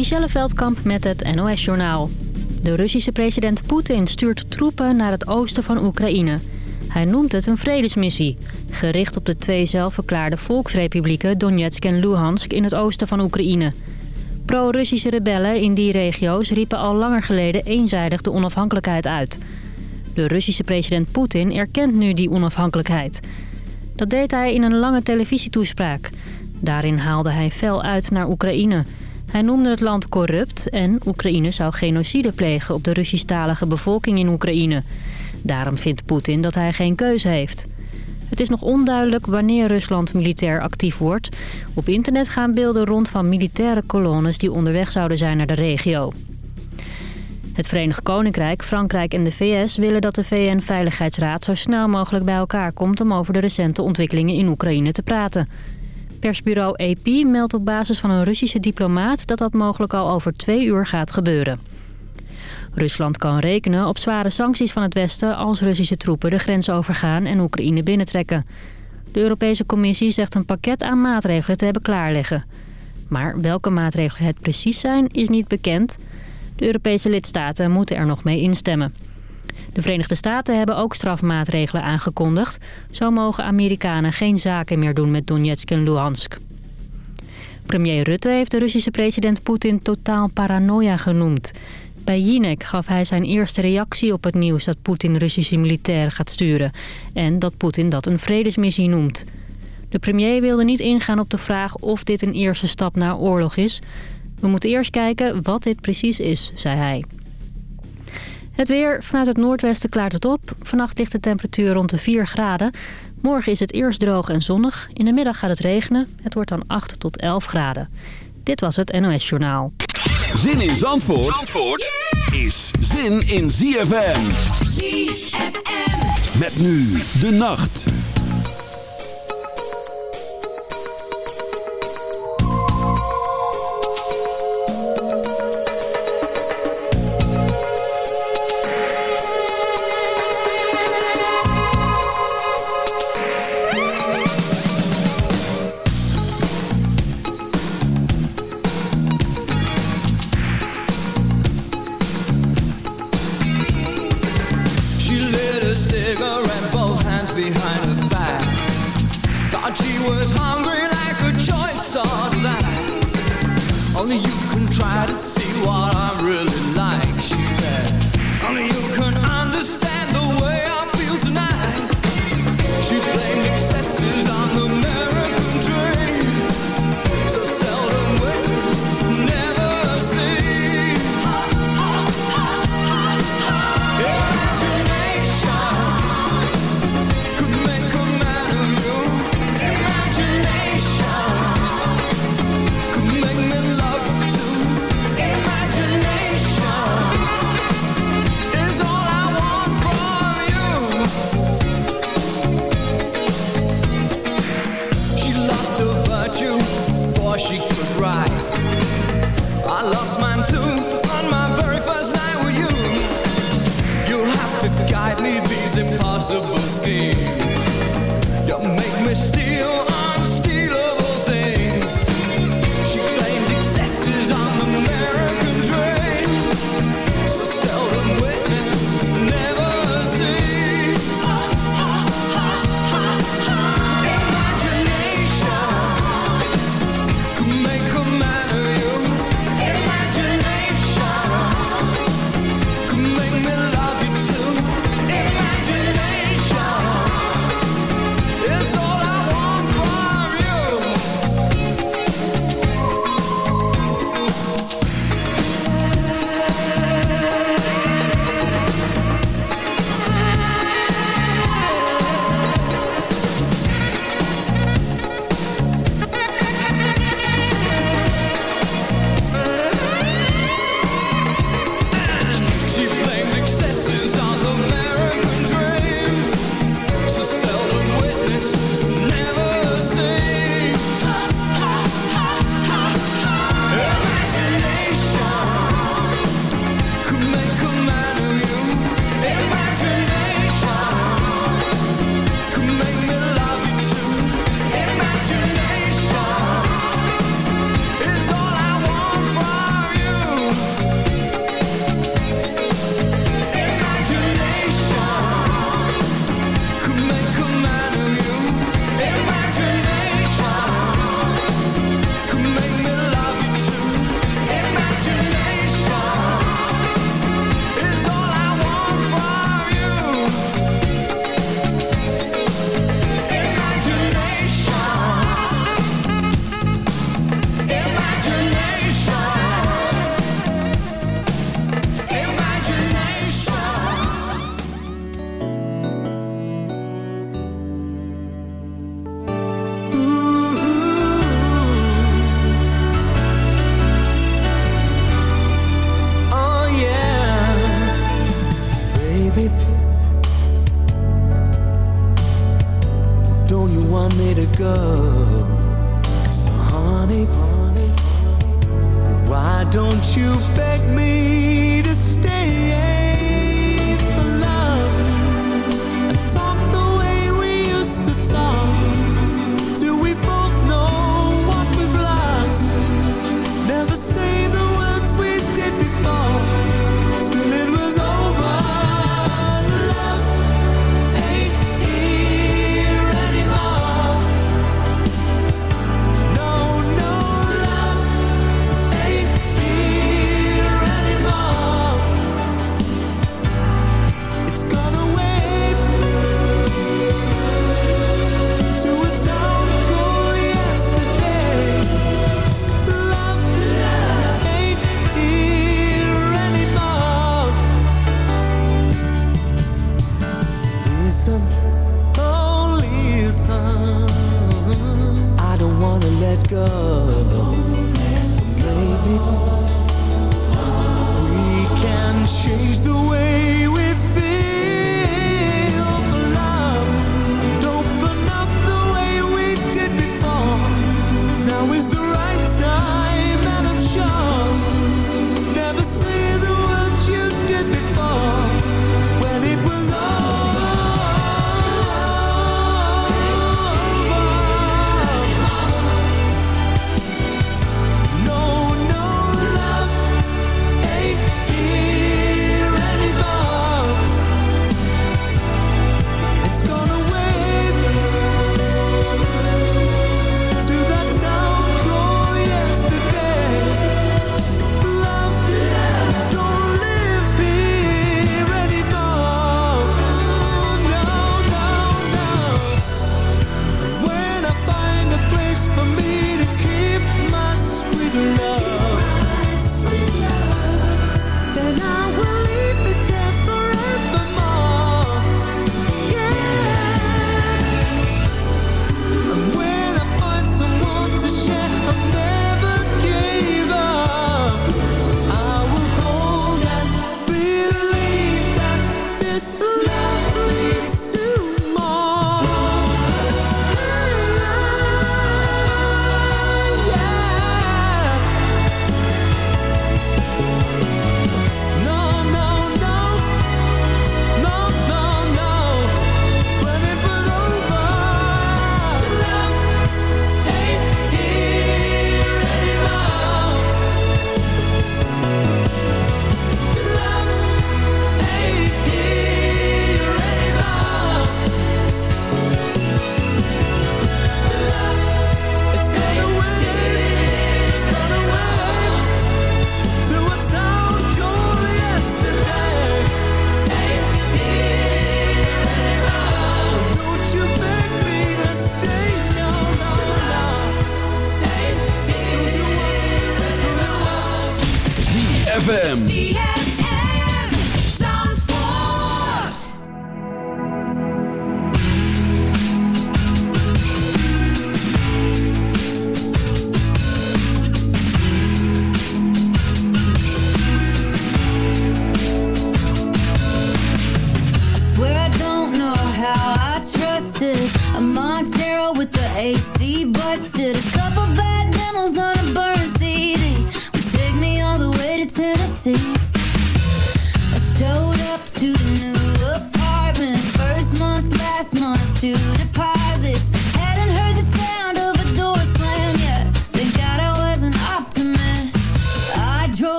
Michelle Veldkamp met het NOS-journaal. De Russische president Poetin stuurt troepen naar het oosten van Oekraïne. Hij noemt het een vredesmissie, gericht op de twee zelfverklaarde volksrepublieken Donetsk en Luhansk in het oosten van Oekraïne. Pro-Russische rebellen in die regio's riepen al langer geleden eenzijdig de onafhankelijkheid uit. De Russische president Poetin erkent nu die onafhankelijkheid. Dat deed hij in een lange televisietoespraak. Daarin haalde hij fel uit naar Oekraïne... Hij noemde het land corrupt en Oekraïne zou genocide plegen op de Russisch-talige bevolking in Oekraïne. Daarom vindt Poetin dat hij geen keuze heeft. Het is nog onduidelijk wanneer Rusland militair actief wordt. Op internet gaan beelden rond van militaire kolonnes die onderweg zouden zijn naar de regio. Het Verenigd Koninkrijk, Frankrijk en de VS willen dat de VN-veiligheidsraad zo snel mogelijk bij elkaar komt om over de recente ontwikkelingen in Oekraïne te praten. Persbureau AP meldt op basis van een Russische diplomaat dat dat mogelijk al over twee uur gaat gebeuren. Rusland kan rekenen op zware sancties van het Westen als Russische troepen de grens overgaan en Oekraïne binnentrekken. De Europese Commissie zegt een pakket aan maatregelen te hebben klaarleggen. Maar welke maatregelen het precies zijn is niet bekend. De Europese lidstaten moeten er nog mee instemmen. De Verenigde Staten hebben ook strafmaatregelen aangekondigd. Zo mogen Amerikanen geen zaken meer doen met Donetsk en Luhansk. Premier Rutte heeft de Russische president Poetin totaal paranoia genoemd. Bij Jinek gaf hij zijn eerste reactie op het nieuws dat Poetin Russische militairen gaat sturen. En dat Poetin dat een vredesmissie noemt. De premier wilde niet ingaan op de vraag of dit een eerste stap naar oorlog is. We moeten eerst kijken wat dit precies is, zei hij. Het weer. Vanuit het noordwesten klaart het op. Vannacht ligt de temperatuur rond de 4 graden. Morgen is het eerst droog en zonnig. In de middag gaat het regenen. Het wordt dan 8 tot 11 graden. Dit was het NOS Journaal. Zin in Zandvoort, Zandvoort is zin in ZFM. ZFM. Met nu de nacht.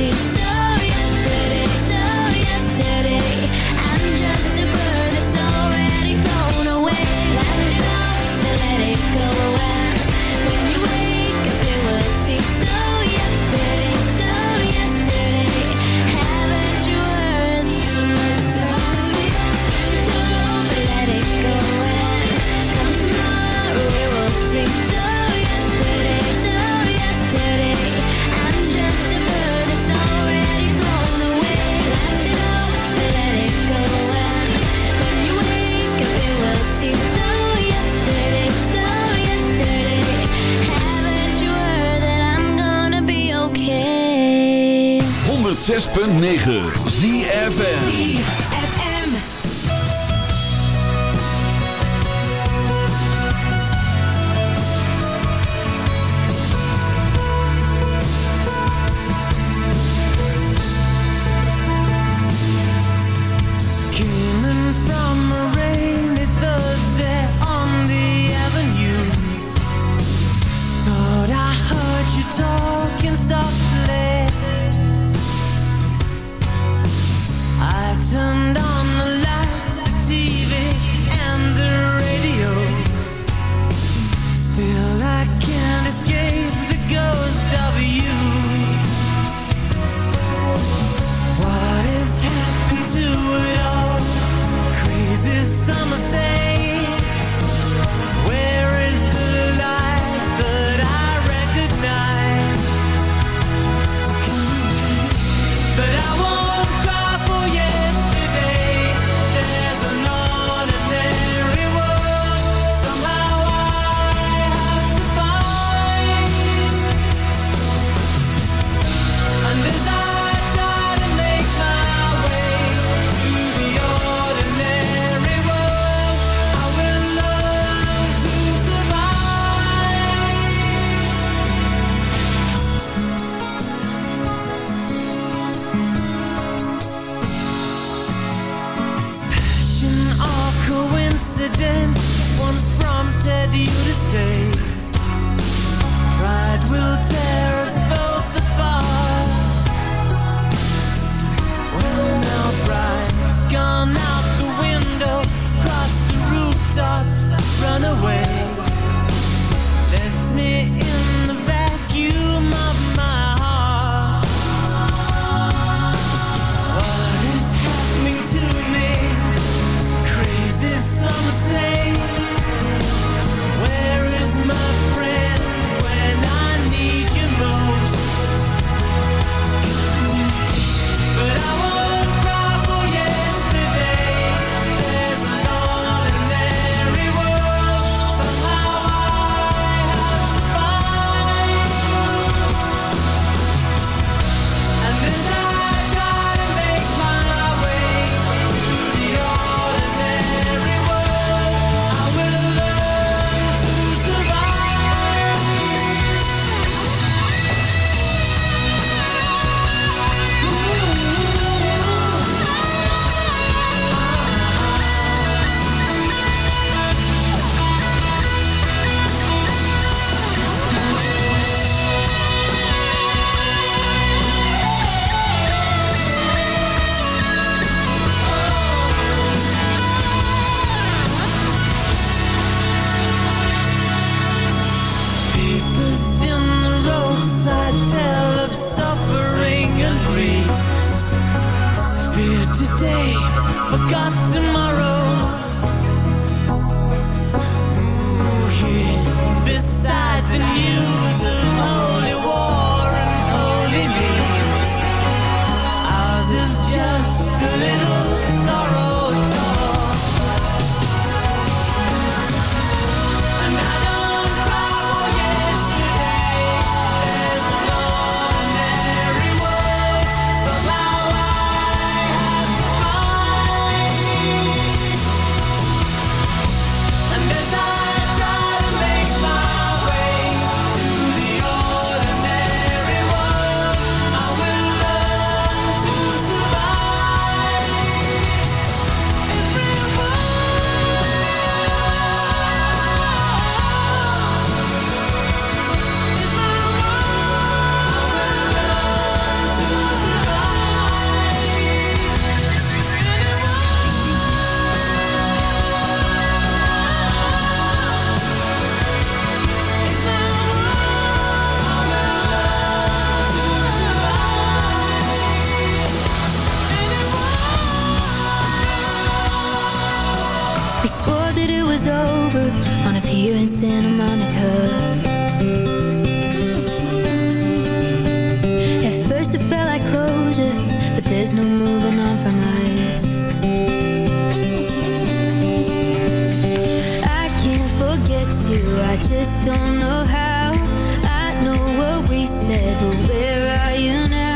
You. I just don't know how I know what we said But where are you now?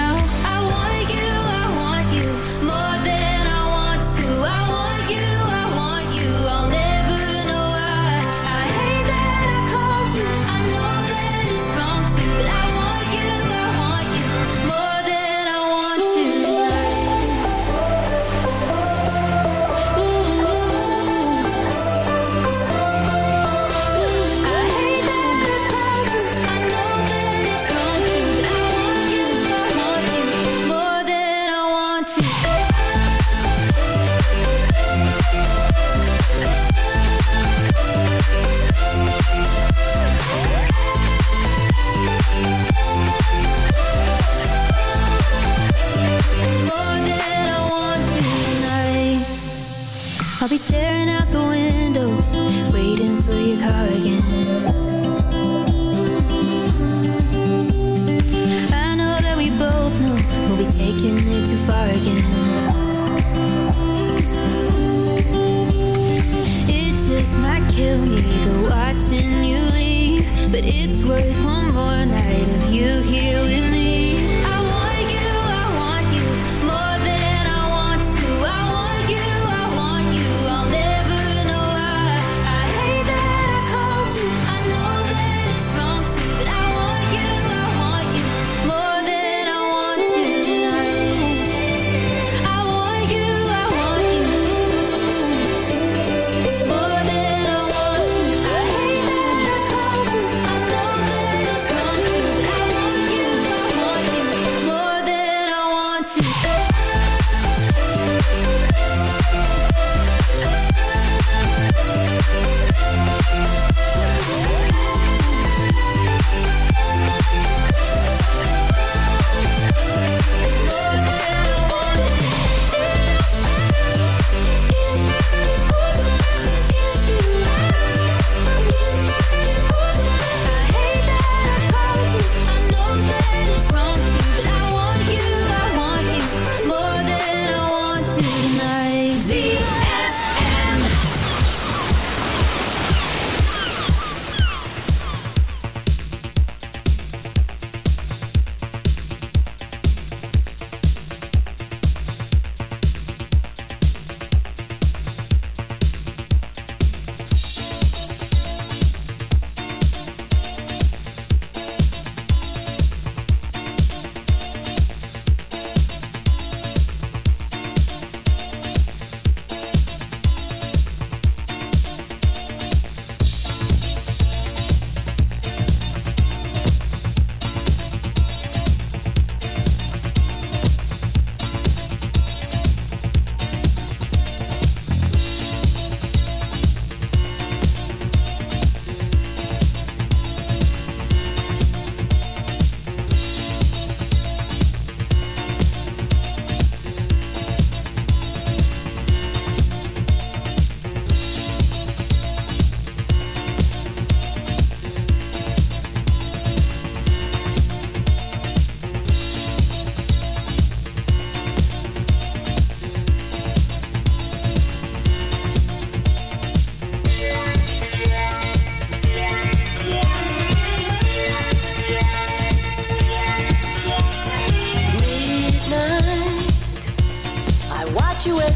I'll be staring out the window, waiting for your car again. I know that we both know we'll be taking it too far again. It just might kill me, the watching you leave, but it's worth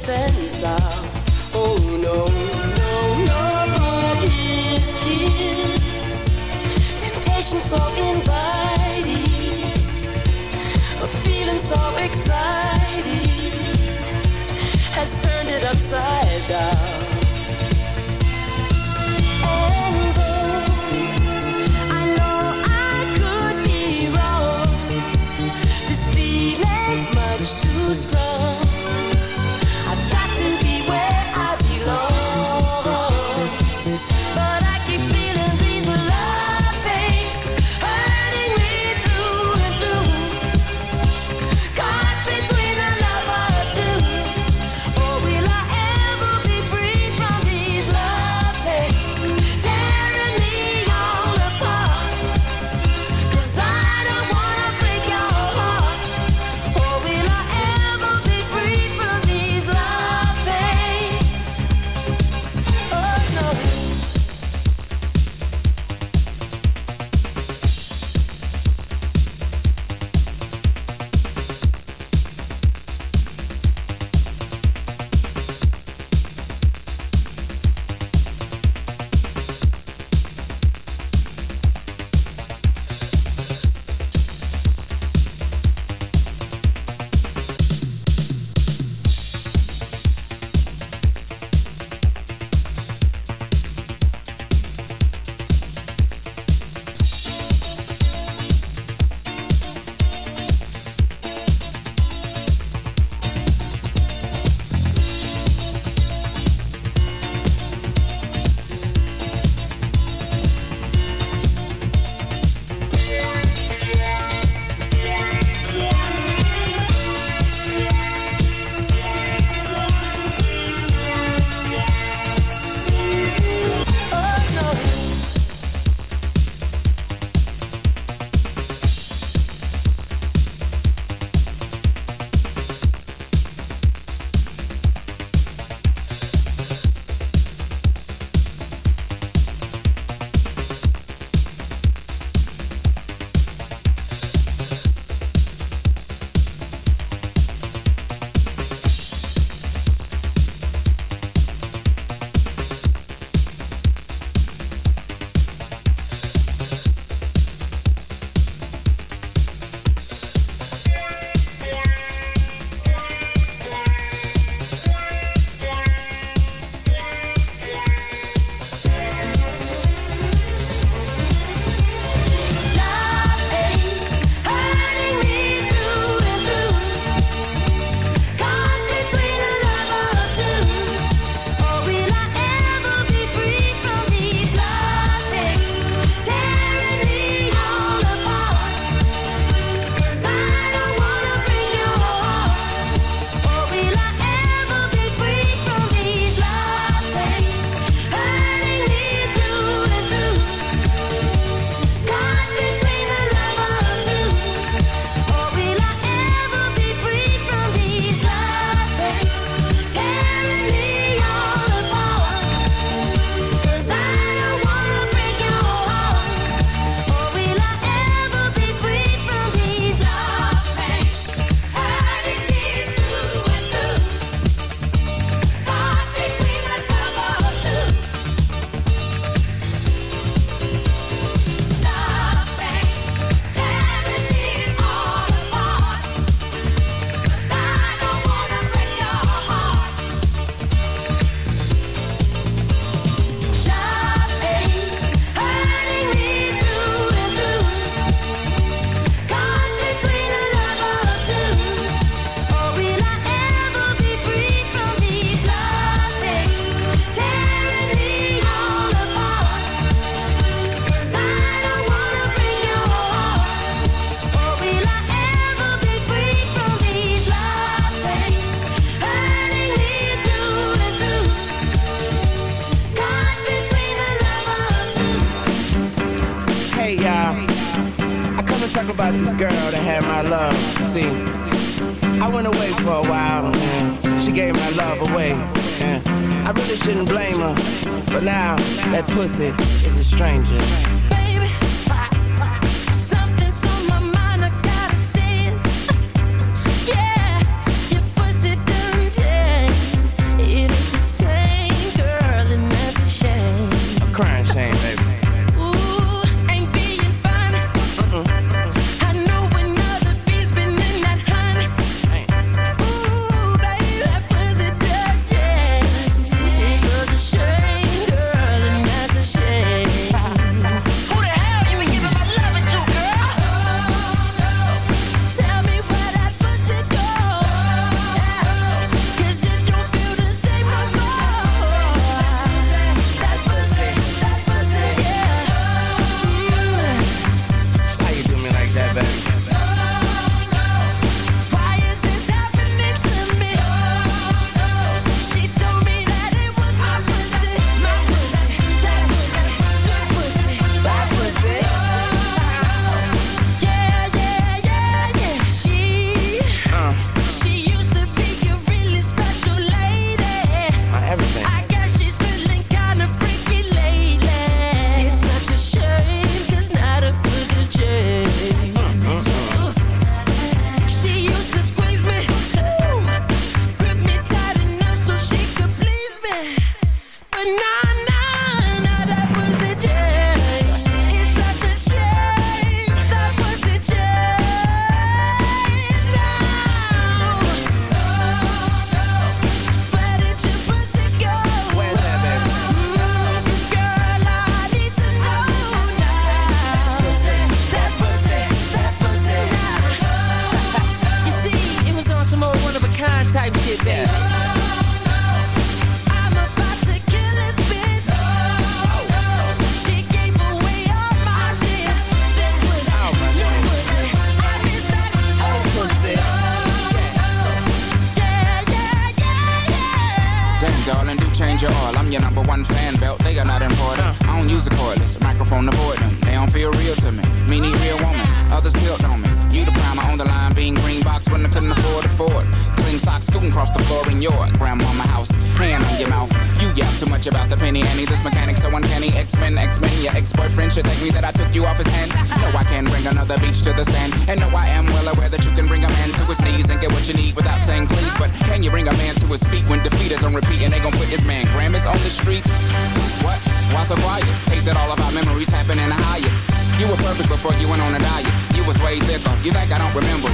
sense of. Oh no, no, no, But his kiss. Temptation so inviting, a feeling so exciting has turned it upside down.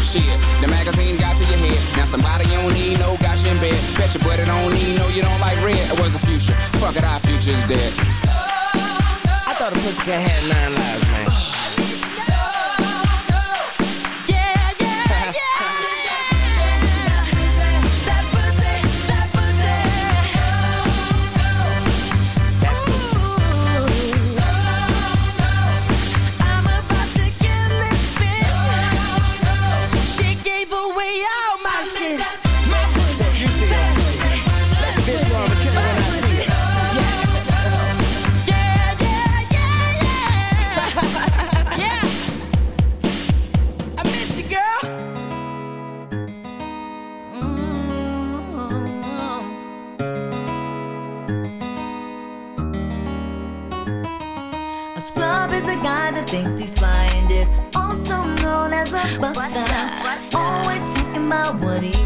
Shit, the magazine got to your head. Now somebody you don't need no got you in bed. Bet your buddy don't need no you don't like red. It was the future. Fuck it, our future's dead. I thought a pussycat had nine lives, man. my woody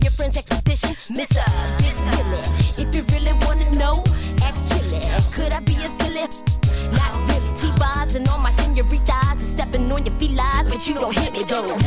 hit me though.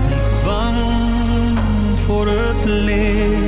niet bang voor het leven.